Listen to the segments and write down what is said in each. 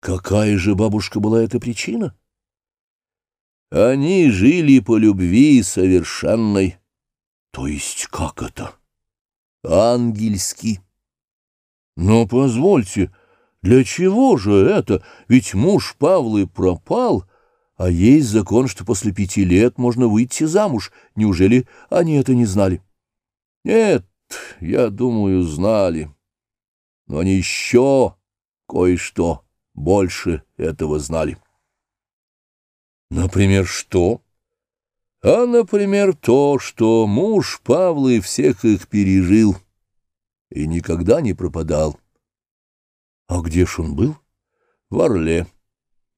Какая же, бабушка, была эта причина? Они жили по любви совершенной. То есть как это? Ангельски. Но позвольте, для чего же это? Ведь муж Павлы пропал, а есть закон, что после пяти лет можно выйти замуж. Неужели они это не знали? Нет, я думаю, знали. Но они еще кое-что больше этого знали. Например, что? А, например, то, что муж Павлы всех их пережил и никогда не пропадал. А где ж он был? В Орле.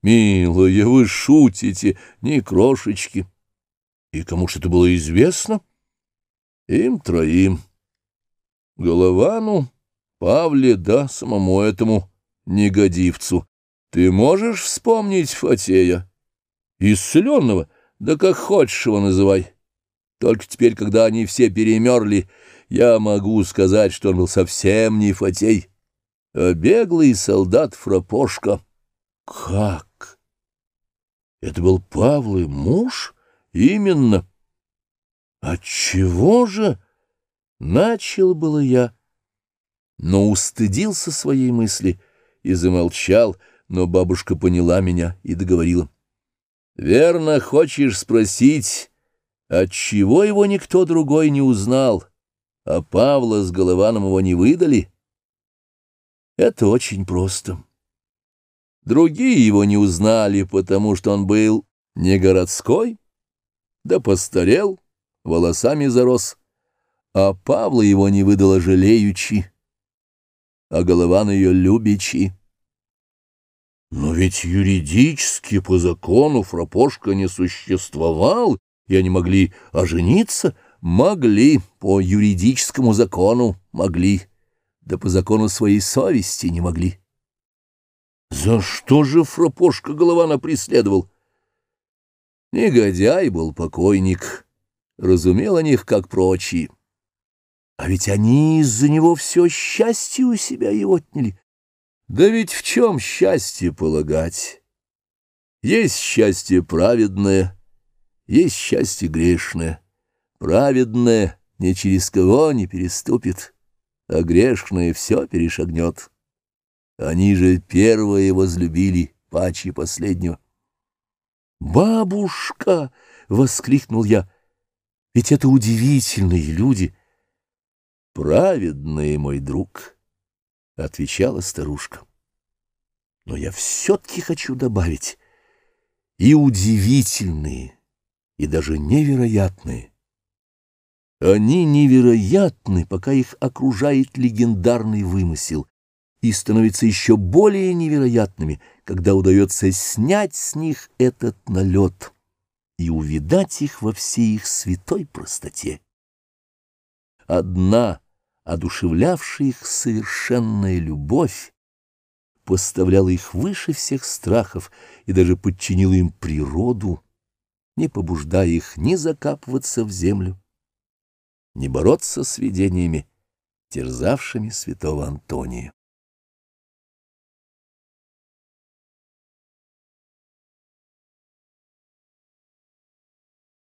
Милая, вы шутите, ни крошечки. И кому ж это было известно? Им троим. Головану, Павле, да самому этому негодивцу. Ты можешь вспомнить Фатея? Исцеленного? Да как хочешь его называй. Только теперь, когда они все перемерли, я могу сказать, что он был совсем не Фатей, а беглый солдат Фрапошка. Как? Это был Павлы муж? Именно. Отчего же? Начал было я, но устыдился своей мысли и замолчал, но бабушка поняла меня и договорила. «Верно, хочешь спросить, отчего его никто другой не узнал, а Павла с Голованом его не выдали?» Это очень просто. Другие его не узнали, потому что он был не городской, да постарел, волосами зарос, а Павла его не выдала жалеючи, а Голован ее любичи. Но ведь юридически по закону Фрапошка не существовал, и они могли ожениться? Могли, по юридическому закону могли, да по закону своей совести не могли. За что же Фрапошка Голована преследовал? Негодяй был покойник, разумел о них, как прочие. А ведь они из-за него все счастье у себя и отняли. Да ведь в чем счастье полагать? Есть счастье праведное, есть счастье грешное. Праведное ни через кого не переступит, а грешное все перешагнет. Они же первые возлюбили паче последнего. «Бабушка!» — воскликнул я. «Ведь это удивительные люди!» «Праведные, мой друг!» — отвечала старушка. Но я все-таки хочу добавить и удивительные, и даже невероятные. Они невероятны, пока их окружает легендарный вымысел, и становятся еще более невероятными, когда удается снять с них этот налет и увидать их во всей их святой простоте. Одна — одушевлявшая их совершенная любовь, поставляла их выше всех страхов и даже подчинила им природу, не побуждая их ни закапываться в землю, ни бороться с видениями, терзавшими святого Антония.